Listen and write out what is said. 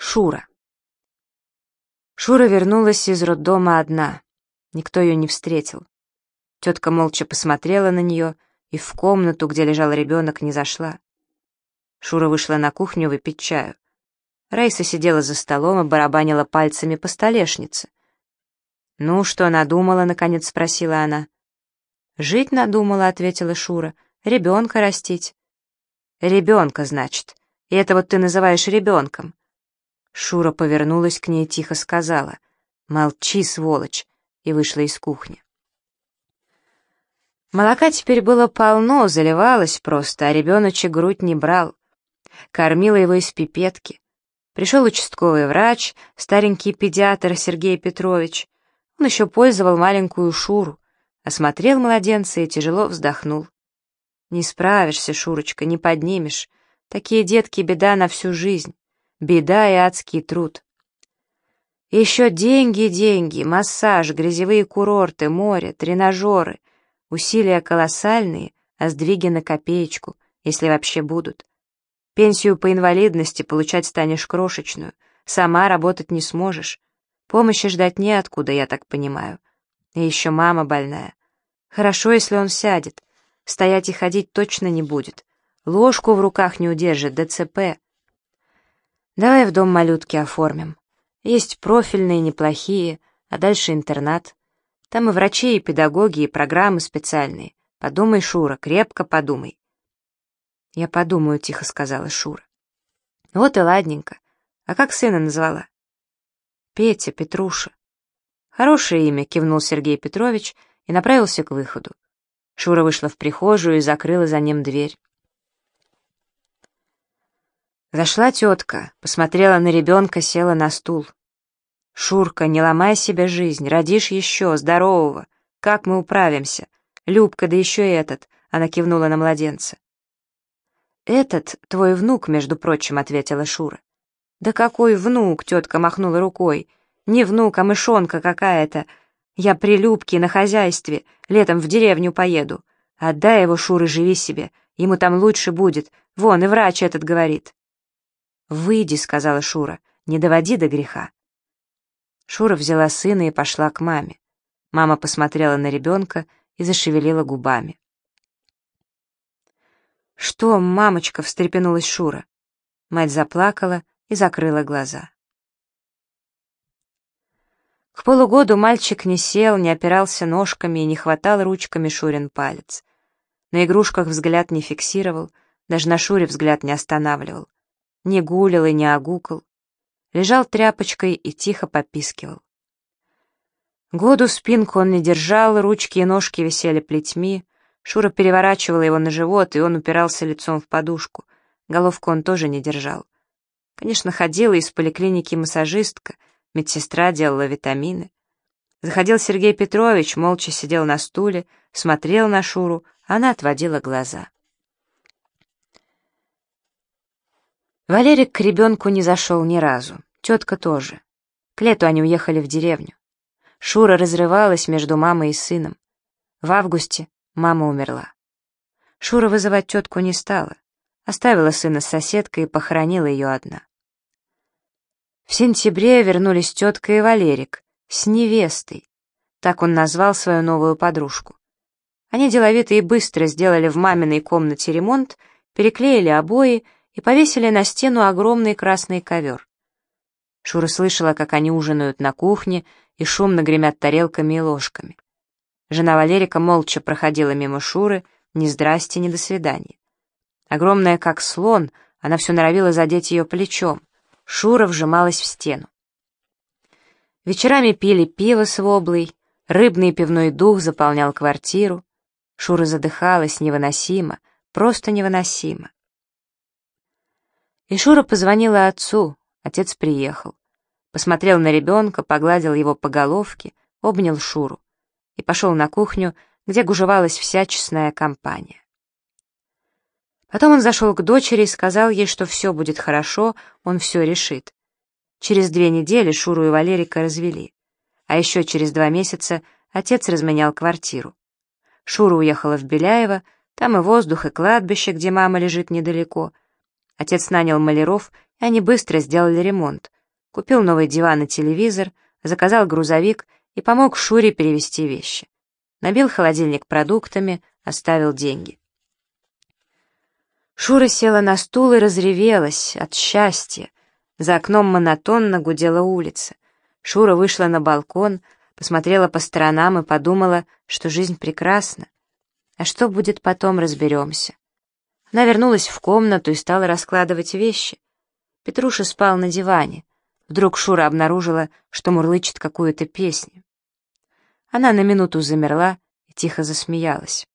Шура. Шура вернулась из роддома одна. Никто ее не встретил. Тетка молча посмотрела на нее и в комнату, где лежал ребенок, не зашла. Шура вышла на кухню выпить чаю. Райса сидела за столом и барабанила пальцами по столешнице. «Ну, что надумала?» — наконец спросила она. «Жить надумала», — ответила Шура. «Ребенка растить». «Ребенка, значит. И это вот ты называешь ребенком. Шура повернулась к ней и тихо сказала «Молчи, сволочь!» и вышла из кухни. Молока теперь было полно, заливалось просто, а ребеночек грудь не брал. Кормила его из пипетки. Пришел участковый врач, старенький педиатр Сергей Петрович. Он еще пользовал маленькую Шуру, осмотрел младенца и тяжело вздохнул. «Не справишься, Шурочка, не поднимешь. Такие детки — беда на всю жизнь. Беда и адский труд. Еще деньги, деньги, массаж, грязевые курорты, море, тренажеры. Усилия колоссальные, а сдвиги на копеечку, если вообще будут. Пенсию по инвалидности получать станешь крошечную, сама работать не сможешь. Помощи ждать неоткуда, я так понимаю. И еще мама больная. Хорошо, если он сядет. Стоять и ходить точно не будет. Ложку в руках не удержит, ДЦП. Давай в дом малютки оформим. Есть профильные, неплохие, а дальше интернат. Там и врачи, и педагоги, и программы специальные. Подумай, Шура, крепко подумай. Я подумаю, тихо сказала Шура. Вот и ладненько. А как сына назвала? Петя, Петруша. Хорошее имя, кивнул Сергей Петрович и направился к выходу. Шура вышла в прихожую и закрыла за ним дверь. Зашла тетка, посмотрела на ребенка, села на стул. «Шурка, не ломай себе жизнь, родишь еще, здорового. Как мы управимся? Любка, да еще и этот», — она кивнула на младенца. «Этот твой внук, между прочим», — ответила Шура. «Да какой внук?» — тетка махнула рукой. «Не внук, а мышонка какая-то. Я при Любке на хозяйстве, летом в деревню поеду. Отдай его, Шура, живи себе, ему там лучше будет. Вон, и врач этот говорит». «Выйди», — сказала Шура, — «не доводи до греха». Шура взяла сына и пошла к маме. Мама посмотрела на ребенка и зашевелила губами. «Что, мамочка?» — встрепенулась Шура. Мать заплакала и закрыла глаза. К полугоду мальчик не сел, не опирался ножками и не хватал ручками Шурин палец. На игрушках взгляд не фиксировал, даже на Шуре взгляд не останавливал не гулил и не огукал, лежал тряпочкой и тихо попискивал. Году спинку он не держал, ручки и ножки висели плетьми, Шура переворачивала его на живот, и он упирался лицом в подушку. Головку он тоже не держал. Конечно, ходила из поликлиники массажистка, медсестра делала витамины. Заходил Сергей Петрович, молча сидел на стуле, смотрел на Шуру, она отводила глаза. Валерик к ребенку не зашел ни разу, тетка тоже. К лету они уехали в деревню. Шура разрывалась между мамой и сыном. В августе мама умерла. Шура вызывать тетку не стала. Оставила сына с соседкой и похоронила ее одна. В сентябре вернулись тетка и Валерик с невестой. Так он назвал свою новую подружку. Они деловито и быстро сделали в маминой комнате ремонт, переклеили обои и повесили на стену огромный красный ковер. Шура слышала, как они ужинают на кухне и шумно гремят тарелками и ложками. Жена Валерика молча проходила мимо Шуры, ни здрасте, ни до свидания. Огромная, как слон, она все норовила задеть ее плечом. Шура вжималась в стену. Вечерами пили пиво с воблой, рыбный пивной дух заполнял квартиру. Шура задыхалась невыносимо, просто невыносимо. И Шура позвонила отцу, отец приехал. Посмотрел на ребенка, погладил его по головке, обнял Шуру и пошел на кухню, где гужевалась вся честная компания. Потом он зашел к дочери и сказал ей, что все будет хорошо, он все решит. Через две недели Шуру и Валерика развели. А еще через два месяца отец разменял квартиру. Шура уехала в Беляево, там и воздух, и кладбище, где мама лежит недалеко — Отец нанял маляров И они быстро сделали ремонт. Купил новый диван и телевизор, заказал грузовик и помог Шуре перевести вещи. Набил холодильник продуктами, оставил деньги. Шура села на стул и разревелась от счастья. За окном монотонно гудела улица. Шура вышла на балкон, посмотрела по сторонам и подумала, что жизнь прекрасна. А что будет потом, разберемся. Она вернулась в комнату и стала раскладывать вещи. Петруша спал на диване. Вдруг Шура обнаружила, что мурлычет какую-то песню. Она на минуту замерла и тихо засмеялась.